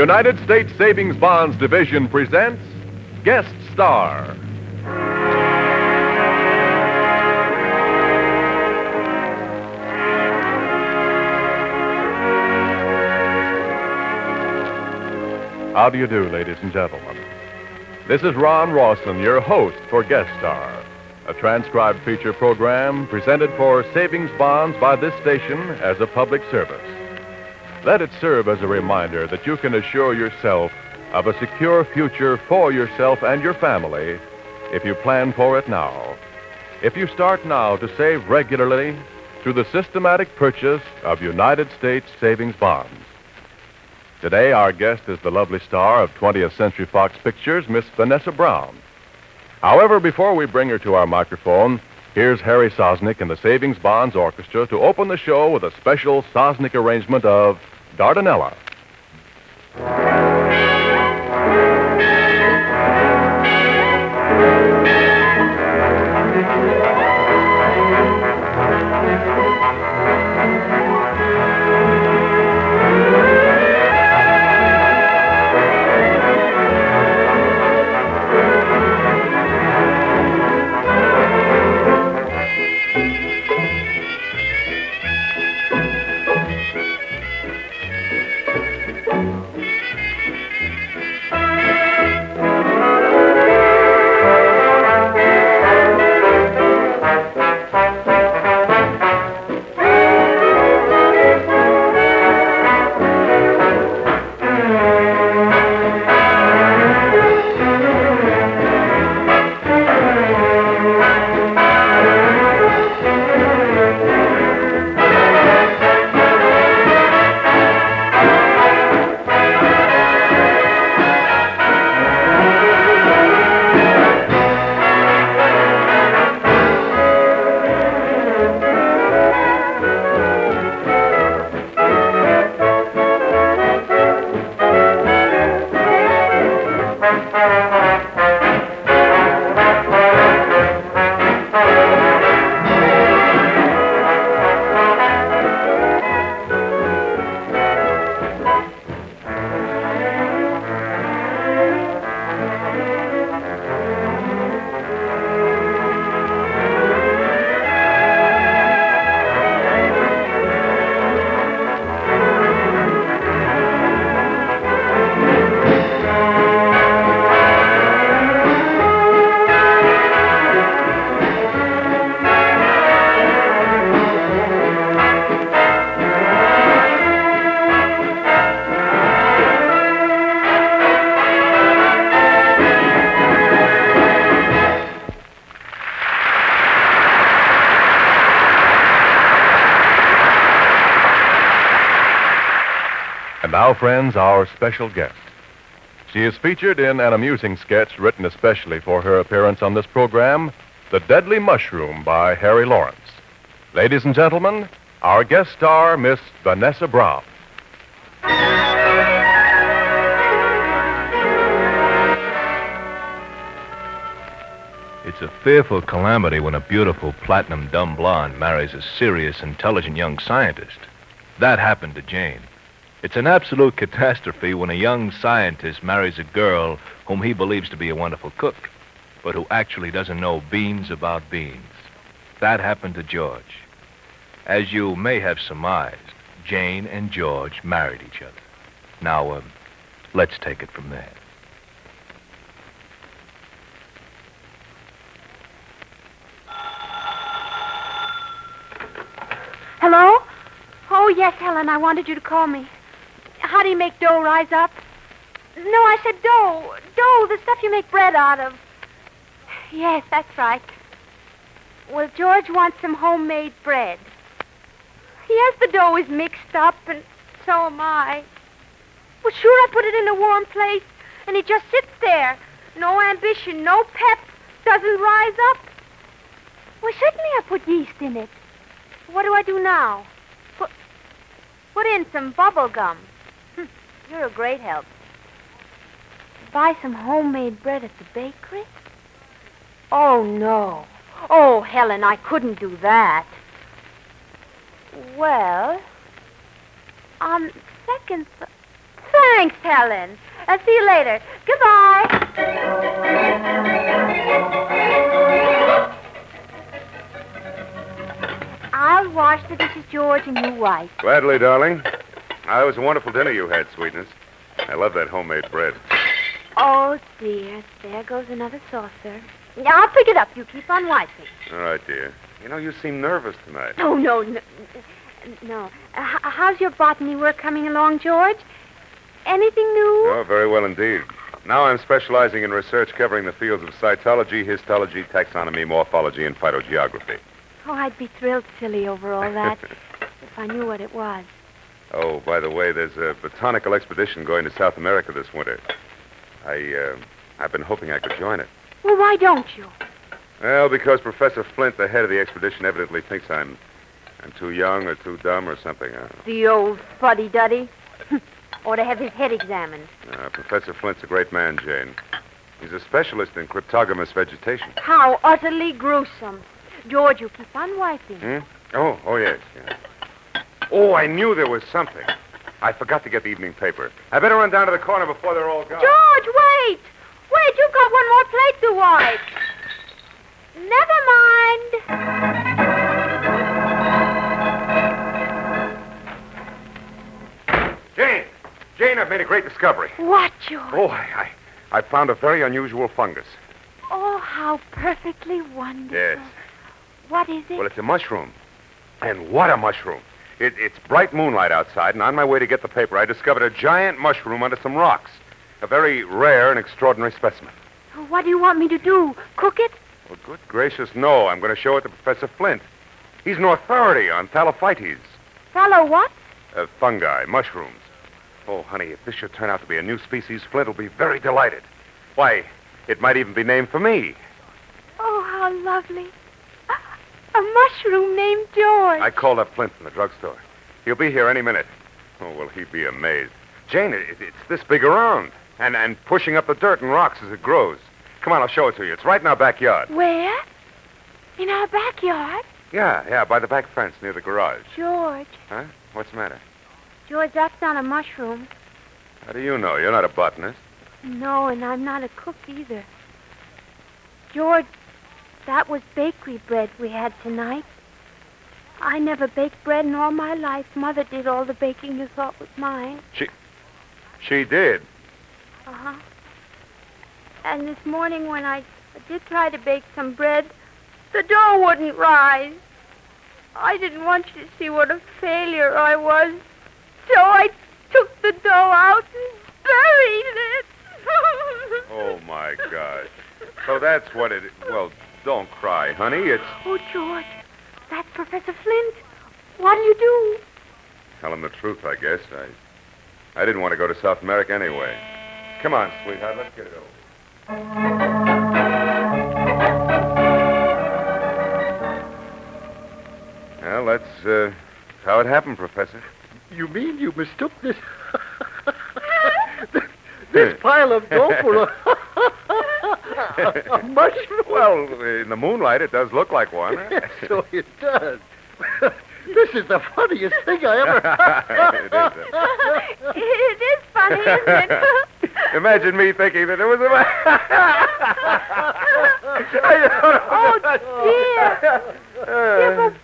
United States Savings Bonds Division presents Guest Star. How do you do, ladies and gentlemen? This is Ron Rawson, your host for Guest Star, a transcribed feature program presented for savings bonds by this station as a public service. Let it serve as a reminder that you can assure yourself of a secure future for yourself and your family if you plan for it now. If you start now to save regularly through the systematic purchase of United States savings bonds. Today, our guest is the lovely star of 20th Century Fox Pictures, Miss Vanessa Brown. However, before we bring her to our microphone, here's Harry Sosnik and the Savings Bonds Orchestra to open the show with a special Sosnik arrangement of Dardanella. And now, friends, our special guest. She is featured in an amusing sketch written especially for her appearance on this program, The Deadly Mushroom by Harry Lawrence. Ladies and gentlemen, our guest star, Miss Vanessa Brown. It's a fearful calamity when a beautiful platinum dumb blonde marries a serious, intelligent young scientist. That happened to Jane. It's an absolute catastrophe when a young scientist marries a girl whom he believes to be a wonderful cook, but who actually doesn't know beans about beans. That happened to George. As you may have surmised, Jane and George married each other. Now, um, let's take it from there. Hello? Oh, yes, Helen, I wanted you to call me. How do you make dough rise up? No, I said dough. Dough, the stuff you make bread out of. Yes, that's right. Well, George wants some homemade bread. Yes, the dough is mixed up, and so am I. Well, sure, I put it in a warm place, and it just sits there. No ambition, no pep, doesn't rise up. Well, certainly I put yeast in it. What do I do now? Put, put in some bubble gum. You're a great help. Buy some homemade bread at the bakery? Oh, no. Oh, Helen, I couldn't do that. Well, on second th- drinks, Helen. Uh, see you later. Goodbye. I'll wash the dishes, George, and you wipe. Gladly, darling. Ah, it was a wonderful dinner you had, sweetness. I love that homemade bread. Oh, dear. There goes another saucer. Now, I'll pick it up. You keep on wiping. All right, dear. You know, you seem nervous tonight. Oh, no, no. No. Uh, h- how's your botany work coming along, George? Anything new? Oh, very well indeed. Now I'm specializing in research covering the fields of cytology, histology, taxonomy, morphology, and phytogeography. Oh, I'd be thrilled silly over all that if I knew what it was. Oh, by the way, there's a botanical expedition going to South America this winter. I, uh, I've been hoping I could join it. Well, why don't you? Well, because Professor Flint, the head of the expedition, evidently thinks I'm, I'm too young or too dumb or something. Uh, The old fuddy-duddy. or to have his head examined. uh, Professor Flint's a great man, Jane. He's a specialist in cryptogamous vegetation. How utterly gruesome. George, you keep on wiping. Hmm? Oh, oh yes, yes. Oh, I knew there was something. I forgot to get the evening paper. I better run down to the corner before they're all gone. George, wait! Wait, you've got one more plate to wipe. Never mind. Jane! Jane, I've made a great discovery. What, George? Oh, I, I, I found a very unusual fungus. Oh, how perfectly wonderful. Yes. What is it? Well, it's a mushroom. And what a mushroom. It, it's bright moonlight outside, and on my way to get the paper, I discovered a giant mushroom under some rocks. A very rare and extraordinary specimen. What do you want me to do? Cook it? Well, good gracious, no. I'm going to show it to Professor Flint. He's an authority on thallophytes, Fellow what? uh, fungi, mushrooms. Oh, honey, if this should turn out to be a new species, Flint will be very delighted. Why, it might even be named for me. Oh, how lovely. A, mushroom named George. I called up Flint from the drugstore. He'll be here any minute. Oh, will he be amazed. Jane, it, it's this big around, and, and pushing up the dirt and rocks as it grows. Come on, I'll show it to you. It's right in our backyard. Where? In our backyard? Yeah, yeah, by the back fence near the garage. George. Huh? What's the matter? George, that's not a mushroom. How do you know? You're not a botanist. No, and I'm not a cook either. George, that was bakery bread we had tonight. I never baked bread in all my life. Mother did all the baking you thought was mine. She She did. Uh-huh. And this morning when I did try to bake some bread, the dough wouldn't rise. I didn't want you to see what a failure I was. So I took the dough out and buried it. Oh, my gosh. So that's what it. Well, don't cry, honey. It's. Oh, George, that's Professor Flint. What'll you do? Tell him the truth, I guess. I, I didn't want to go to South America anyway. Come on, sweetheart. Let's get it over. Well, that's uh, how it happened, Professor. You mean you mistook this this pile of dough for a, a mushroom? Well, in the moonlight, it does look like one. yes, so it does. this is the funniest thing I ever. It is, uh, it is funny, isn't it? Imagine me thinking that it was a. oh, dear. Yeah, but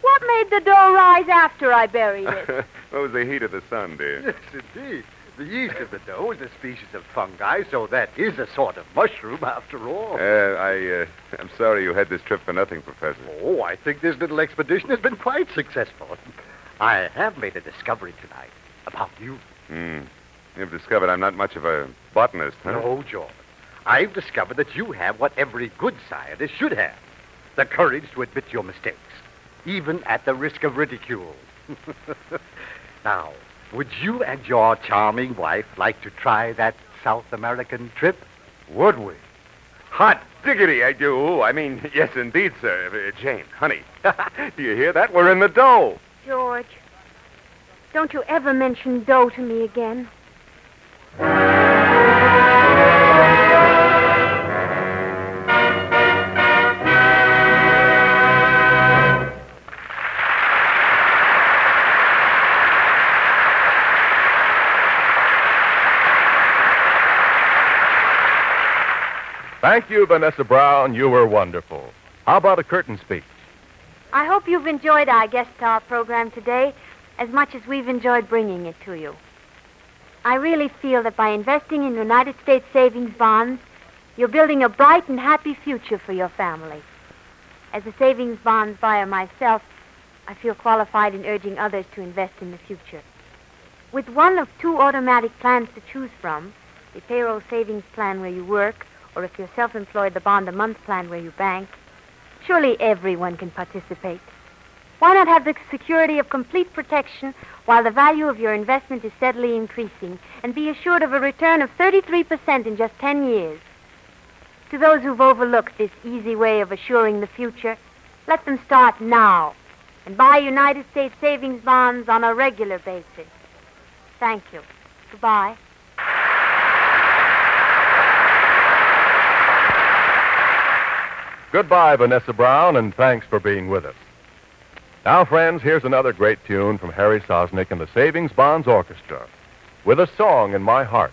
what made the dough rise after I buried it? what was the heat of the sun, dear? yes, indeed. The yeast of the dough is a species of fungi, so that is a sort of mushroom after all. Uh, I, uh, I'm sorry you had this trip for nothing, Professor. Oh, I think this little expedition has been quite successful. I have made a discovery tonight about you. Hmm. You've discovered I'm not much of a botanist, huh? No, George. I've discovered that you have what every good scientist should have the courage to admit your mistakes, even at the risk of ridicule. now, would you and your charming wife like to try that South American trip? Would we? Hot diggity, I do. I mean, yes, indeed, sir. Uh, Jane, honey, do you hear that? We're in the dough. George, don't you ever mention dough to me again. Thank you, Vanessa Brown. You were wonderful. How about a curtain speech? I hope you've enjoyed our guest star program today as much as we've enjoyed bringing it to you. I really feel that by investing in United States savings bonds, you're building a bright and happy future for your family. As a savings bonds buyer myself, I feel qualified in urging others to invest in the future. With one of two automatic plans to choose from, the payroll savings plan where you work, or if you're self employed, the bond a month plan where you bank, surely everyone can participate. Why not have the security of complete protection while the value of your investment is steadily increasing and be assured of a return of 33% in just 10 years? To those who've overlooked this easy way of assuring the future, let them start now and buy United States savings bonds on a regular basis. Thank you. Goodbye. Goodbye, Vanessa Brown, and thanks for being with us. Now, friends, here's another great tune from Harry Sosnik and the Savings Bonds Orchestra with a song in my heart.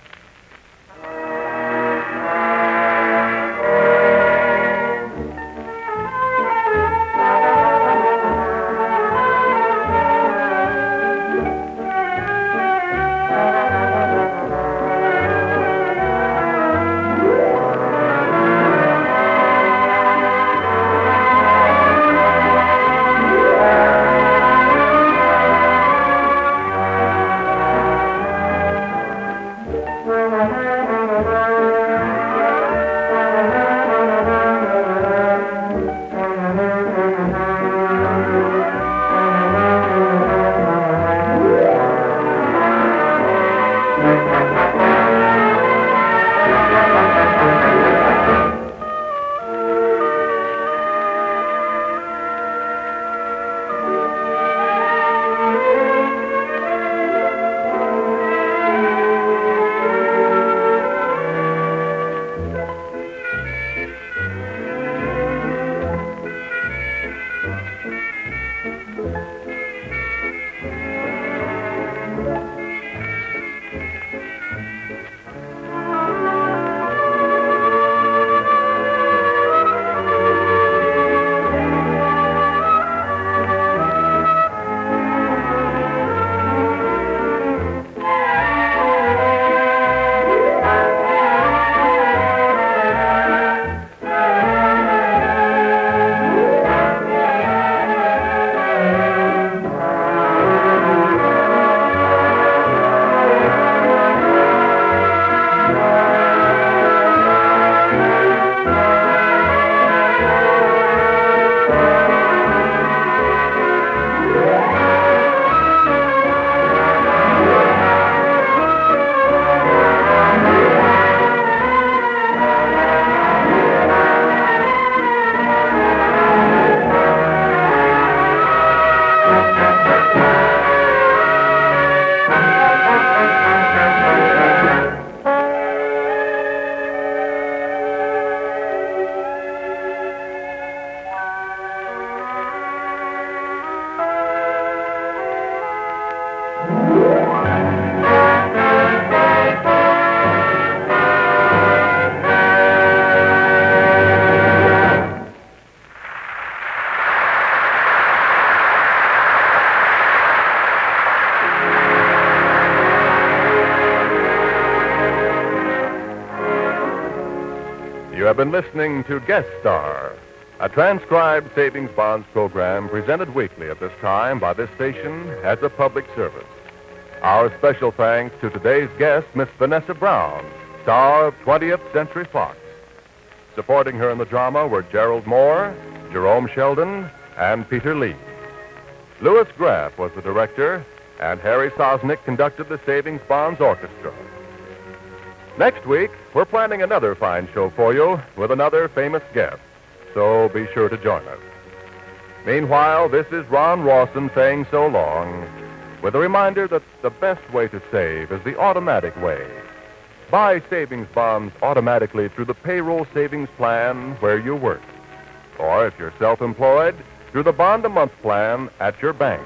Have been listening to Guest Star, a transcribed savings bonds program presented weekly at this time by this station as a public service. Our special thanks to today's guest, Miss Vanessa Brown, star of 20th Century Fox. Supporting her in the drama were Gerald Moore, Jerome Sheldon, and Peter Lee. Louis Graff was the director, and Harry Sosnik conducted the Savings Bonds Orchestra. Next week, we're planning another fine show for you with another famous guest, so be sure to join us. Meanwhile, this is Ron Rawson saying so long, with a reminder that the best way to save is the automatic way. Buy savings bonds automatically through the payroll savings plan where you work. Or if you're self employed, through the bond a month plan at your bank.